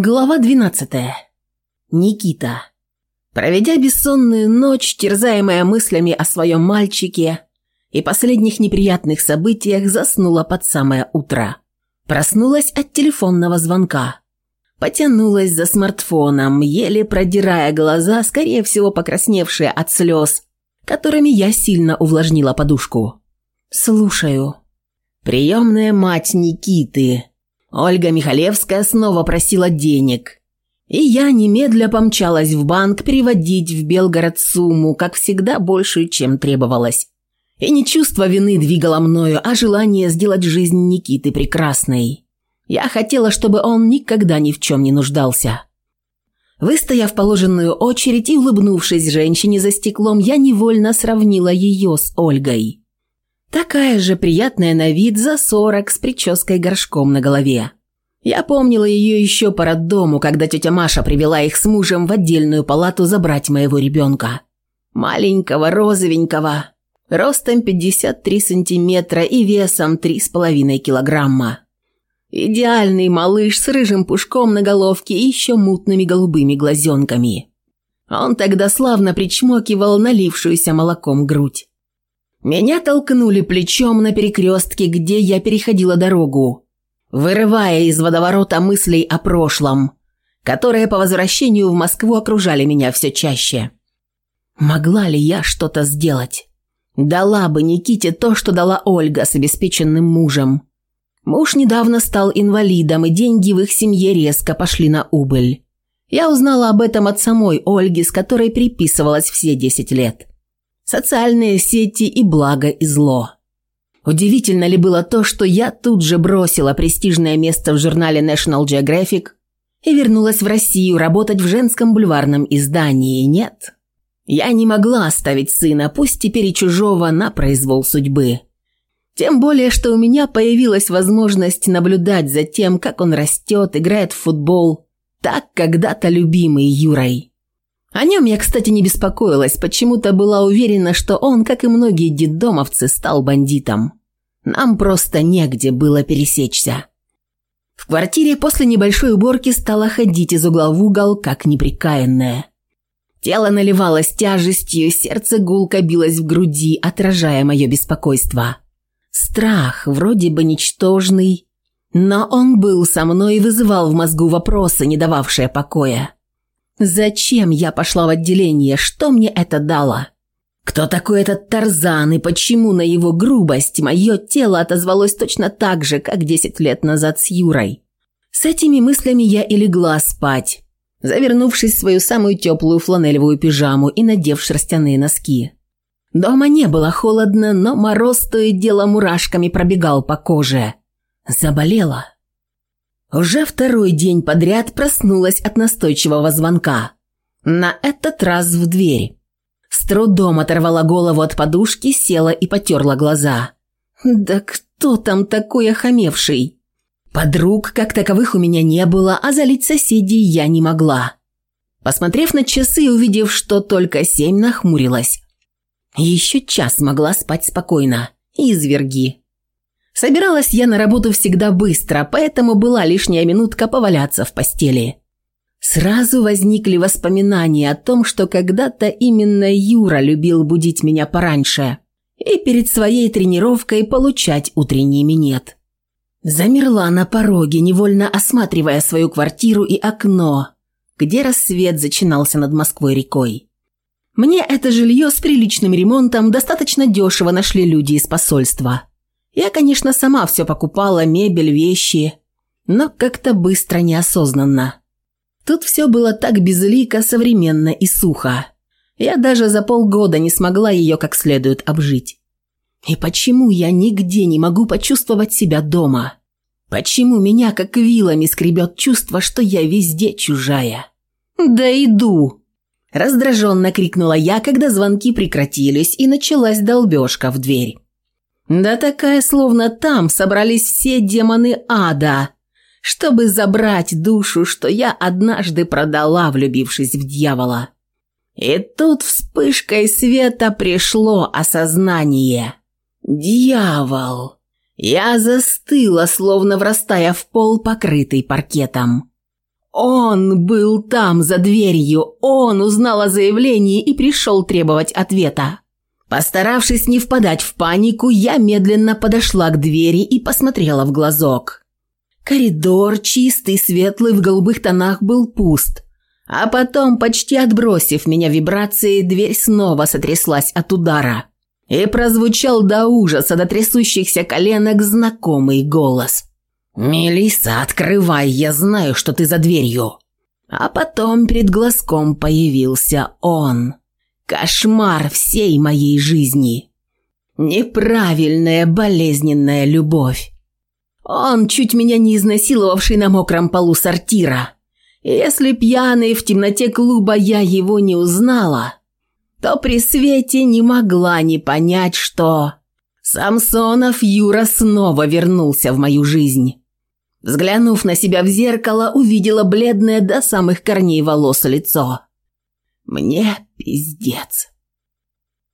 Глава 12. Никита. Проведя бессонную ночь, терзаемая мыслями о своем мальчике и последних неприятных событиях, заснула под самое утро. Проснулась от телефонного звонка. Потянулась за смартфоном, еле продирая глаза, скорее всего, покрасневшие от слез, которыми я сильно увлажнила подушку. «Слушаю». «Приемная мать Никиты», Ольга Михалевская снова просила денег. И я немедля помчалась в банк переводить в Белгород сумму, как всегда, большую, чем требовалось. И не чувство вины двигало мною, а желание сделать жизнь Никиты прекрасной. Я хотела, чтобы он никогда ни в чем не нуждался. Выстояв положенную очередь и улыбнувшись женщине за стеклом, я невольно сравнила ее с Ольгой. Такая же приятная на вид за сорок с прической горшком на голове. Я помнила ее еще по роддому, когда тетя Маша привела их с мужем в отдельную палату забрать моего ребенка. Маленького, розовенького, ростом 53 сантиметра и весом 3,5 килограмма. Идеальный малыш с рыжим пушком на головке и еще мутными голубыми глазенками. Он тогда славно причмокивал налившуюся молоком грудь. Меня толкнули плечом на перекрестке, где я переходила дорогу, вырывая из водоворота мыслей о прошлом, которые по возвращению в Москву окружали меня все чаще. Могла ли я что-то сделать? Дала бы Никите то, что дала Ольга с обеспеченным мужем. Муж недавно стал инвалидом, и деньги в их семье резко пошли на убыль. Я узнала об этом от самой Ольги, с которой приписывалась все 10 лет социальные сети и благо и зло. Удивительно ли было то, что я тут же бросила престижное место в журнале National Geographic и вернулась в Россию работать в женском бульварном издании, нет? Я не могла оставить сына, пусть теперь и чужого, на произвол судьбы. Тем более, что у меня появилась возможность наблюдать за тем, как он растет, играет в футбол, так когда-то любимый Юрой. О нем я, кстати, не беспокоилась, почему-то была уверена, что он, как и многие детдомовцы, стал бандитом. Нам просто негде было пересечься. В квартире после небольшой уборки стала ходить из угла в угол, как неприкаянная. Тело наливалось тяжестью, сердце гулко билось в груди, отражая мое беспокойство. Страх, вроде бы ничтожный, но он был со мной и вызывал в мозгу вопросы, не дававшие покоя. Зачем я пошла в отделение? Что мне это дало? Кто такой этот Тарзан и почему на его грубость мое тело отозвалось точно так же, как 10 лет назад с Юрой? С этими мыслями я и легла спать, завернувшись в свою самую теплую фланелевую пижаму и надев шерстяные носки. Дома не было холодно, но мороз то и дело мурашками пробегал по коже. Заболела. Уже второй день подряд проснулась от настойчивого звонка. На этот раз в дверь. С трудом оторвала голову от подушки, села и потерла глаза. «Да кто там такой охамевший?» Подруг, как таковых, у меня не было, а залить соседей я не могла. Посмотрев на часы и увидев, что только семь, нахмурилась. Еще час могла спать спокойно. Изверги. Собиралась я на работу всегда быстро, поэтому была лишняя минутка поваляться в постели. Сразу возникли воспоминания о том, что когда-то именно Юра любил будить меня пораньше и перед своей тренировкой получать утренний минет. Замерла на пороге, невольно осматривая свою квартиру и окно, где рассвет зачинался над Москвой рекой. Мне это жилье с приличным ремонтом достаточно дешево нашли люди из посольства – я, конечно, сама все покупала, мебель, вещи, но как-то быстро неосознанно. Тут все было так безлико, современно и сухо. Я даже за полгода не смогла ее как следует обжить. И почему я нигде не могу почувствовать себя дома? Почему меня как вилами скребет чувство, что я везде чужая? «Да иду!» Раздраженно крикнула я, когда звонки прекратились и началась долбежка в дверь. Да такая, словно там собрались все демоны ада, чтобы забрать душу, что я однажды продала, влюбившись в дьявола. И тут вспышкой света пришло осознание. «Дьявол!» Я застыла, словно врастая в пол, покрытый паркетом. Он был там, за дверью, он узнал о заявлении и пришел требовать ответа. Постаравшись не впадать в панику, я медленно подошла к двери и посмотрела в глазок. Коридор, чистый, светлый, в голубых тонах был пуст. А потом, почти отбросив меня вибрации, дверь снова сотряслась от удара. И прозвучал до ужаса, до трясущихся коленок знакомый голос. «Мелисса, открывай, я знаю, что ты за дверью». А потом перед глазком появился он. Кошмар всей моей жизни. Неправильная болезненная любовь. Он чуть меня не изнасиловавший на мокром полу сортира. Если пьяный в темноте клуба я его не узнала, то при свете не могла не понять, что... Самсонов Юра снова вернулся в мою жизнь. Взглянув на себя в зеркало, увидела бледное до самых корней волос лицо. Мне пиздец.